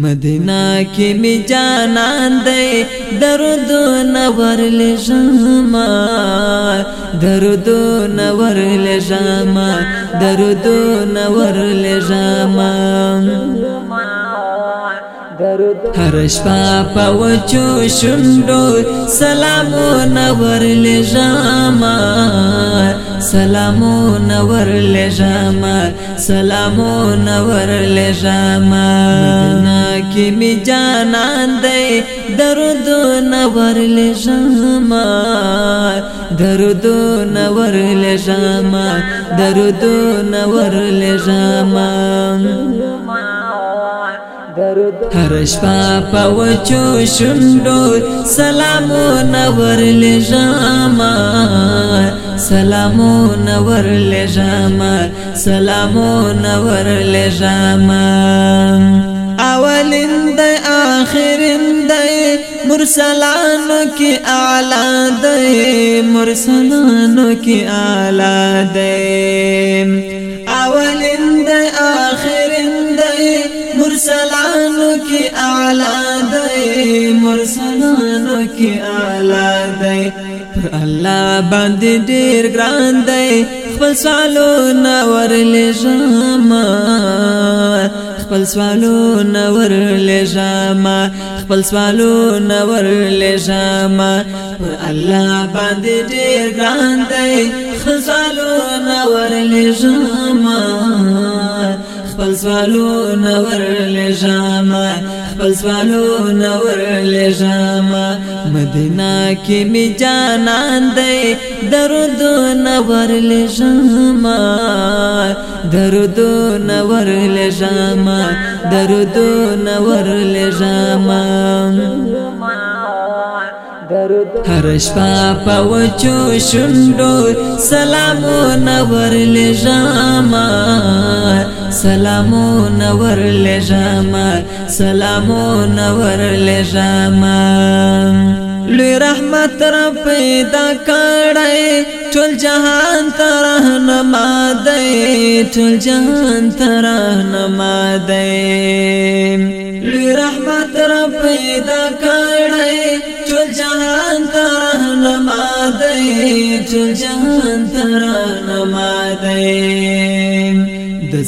مدینہ کې می جانان دی درود نور لژما درود نور لژما درود نور لژما هر شپه په وچو شونډو سلامونه ورلېږاما سلامونه ورلېږاما سلامونه ورلېږاما ناکي می جانان دی درودونه ورلېږاما درودونه ورلېږاما درودونه ورلېږاما هر شپه په وچو شونډو سلامونه ورلېږاما سلامونه ورلېږاما سلامونه ورلېږاما اولین د آخرین د مرسلانو کې اعلی د مرسلانو کې اعلی د اولین مرسلانو کی اعلا دی مرسلانو کی اعلا دی پر الله باندې ډیر ګران دی خپل سوالو نور لجما خپل سوالو نور لجما خپل سوالو نور لجما پر الله باندې ډیر ګران دی خپل سوالو نور لجما خپل سوالو نور لجاما خپل سوالو نور لجاما مدینه کې می جانان دی درود نور لجاما درود نور لجاما درود نور لجاما هر شپه په وچو شوندو سلامونه ورلې ژامه سلامو نور لجاما سلامو نور لجاما لوی رحمت رب پیدا کړی ټول جهان تر نما دی ټول جهان تر نما دی لوی رحمت رب پیدا کړی ټول جهان تر نما دی ټول جهان تر نما دی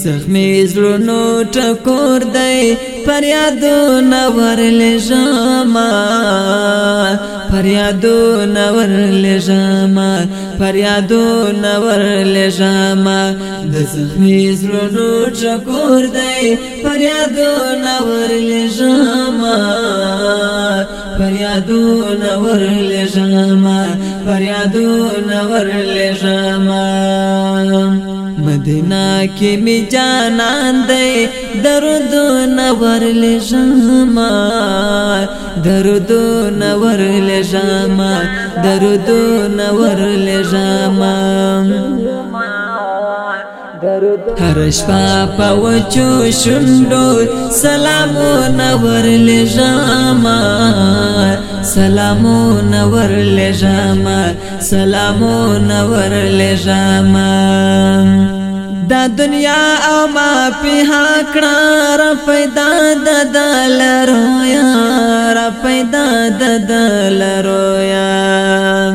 زخمی زلونو ټکور دی پریادو نور لژاما پریادو نور لژاما پریادو نور لژاما د زخمی زلونو ټکور دی پریادو نور لژاما پریادو نور لژاما پریادو نور لژاما مدینہ کې می جانان دی درود نور لژما درود نور لژما درود نور لژما هر شپه په وچو شوندو سلامونه ورلېږما سلامونه ورلېږما سلامونه ورلېږما دا دنیا او ما پیها کړه را پیدا د دلرو یا را پیدا د دلرو یا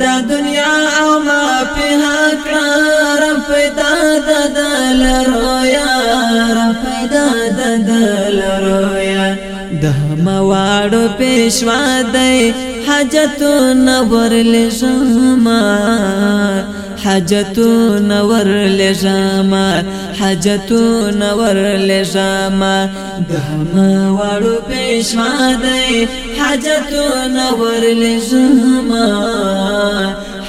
دا دنیا او ما پیها کړه را پیدا د دلرو یا را پیدا د دلرو یا د مواړو پېښوا دی حاجت نور لزما حاجتو نور لجاما حاجتو نور لجاما دهما وارو پیشوا دی حاجتو نور لجاما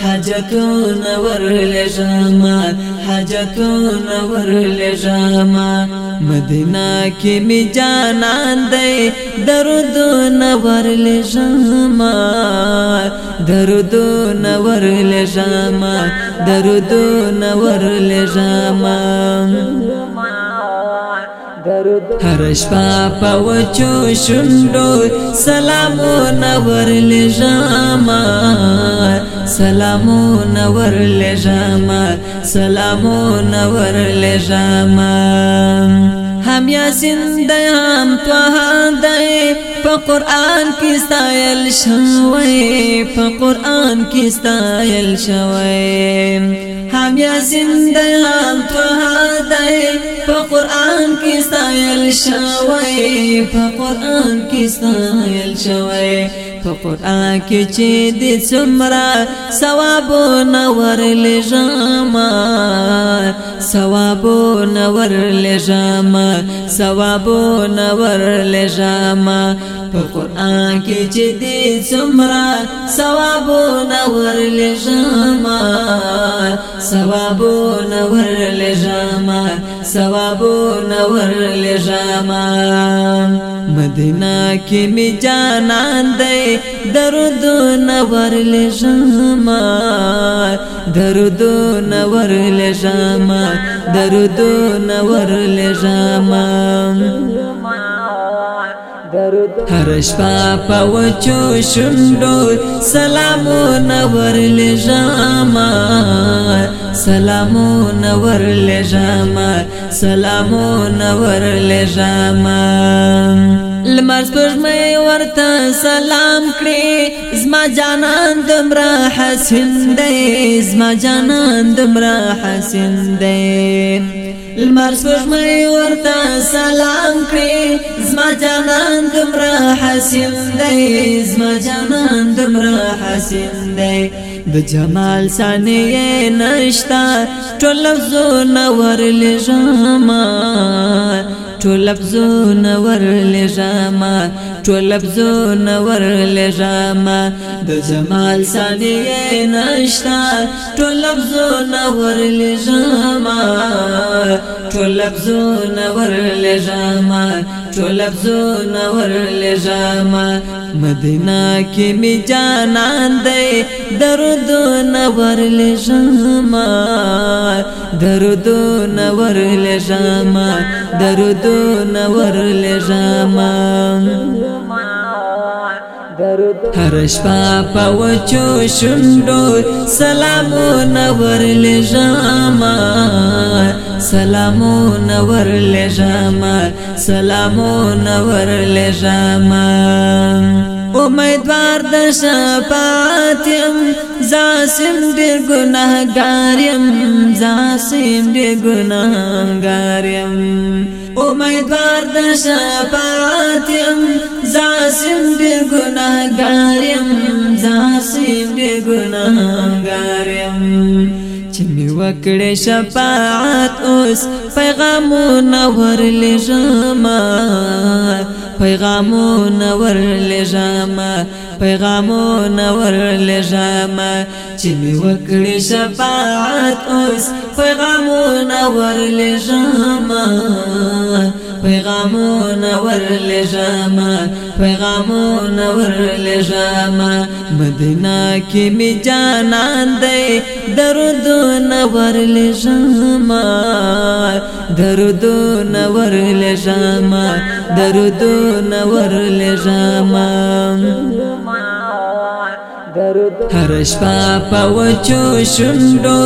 حاجتون ورلجاما حاجتون ورلجاما مدینه کې می جانان دی درودون ورلجاما درودون ورلجاما درودون ورلجاما هر شپه په وچو شونډو سلامونه ورلېږاما سلامونه ورلېږاما سلامونه ورلېږاما هم یاسین دی هم توها دی په قران کې ستایل شوی په قران کې ستایل شوی هم یاسین دی هم توها دی په قران کې سایل شوی په قران کې سایل شوی په قران کې چې دې څومره ثواب نور لجما ثواب نور لجما ثواب نور لجما په قران کې چې دې څومره ثواب نور لجما ثواب نور لجما ثوابونه ورلېږاما مدینه کې می جانان دی دردونه ورلېږاما دردونه ورلېږاما دردونه ورلېږاما هر شپه په وچو شوندو سلامونه ورلېږاما سلامون ور لجاما سلامون ور لجاما لمر سپږمې ورته سلام کړې زما جانان دمرا حسین دی زما جانان دمرا حسین دی لمر سپوږمۍ ورته سلام کړې زما جانان دمرا حسین دی زما جانان دمرا حسین دی د جمال سانې نشتا ټول لفظونه ورلېږما ټول لفظونه ورلېږما ټول لفظونه ورلېږما د جمال سانې نشتا ټول لفظونه ورلېږما لفظونه ورلېږما ټول لفظونه ورلېږما مدینه کې می جانان دی دردونه ورلېږما دردونه ورلېږما دردونه ورلېږما هر شپه په وچو شوندو سلامونه ورلېږما سلامون ور لجاما سلامون ور لجاما امیدوار د شفاعتم زاسم ډیر ګناهګاریم زاسم ډیر ګناهګاریم امیدوار د شفاعتم زاسم ډیر ګناهګاریم زاسم ډیر ګناهګاریم وکړې شفاعت اوس پیغامونه ورلېږم پیغامونه ورلېږم پیغامونه ورلېږم چې مې وکړې شفاعت اوس پیغامونه ورلېږم پیغامونه ورلېږم پیغامونه ورلېږم مدینه کې می جانان دی درودونه ورلېږم درودونه ورلېږم درودونه ورلېږم هر شپه په وچو شوندو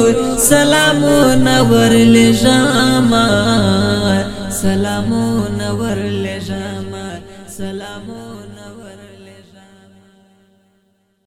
سلامونه ورلېږم سلامونه ورلېږم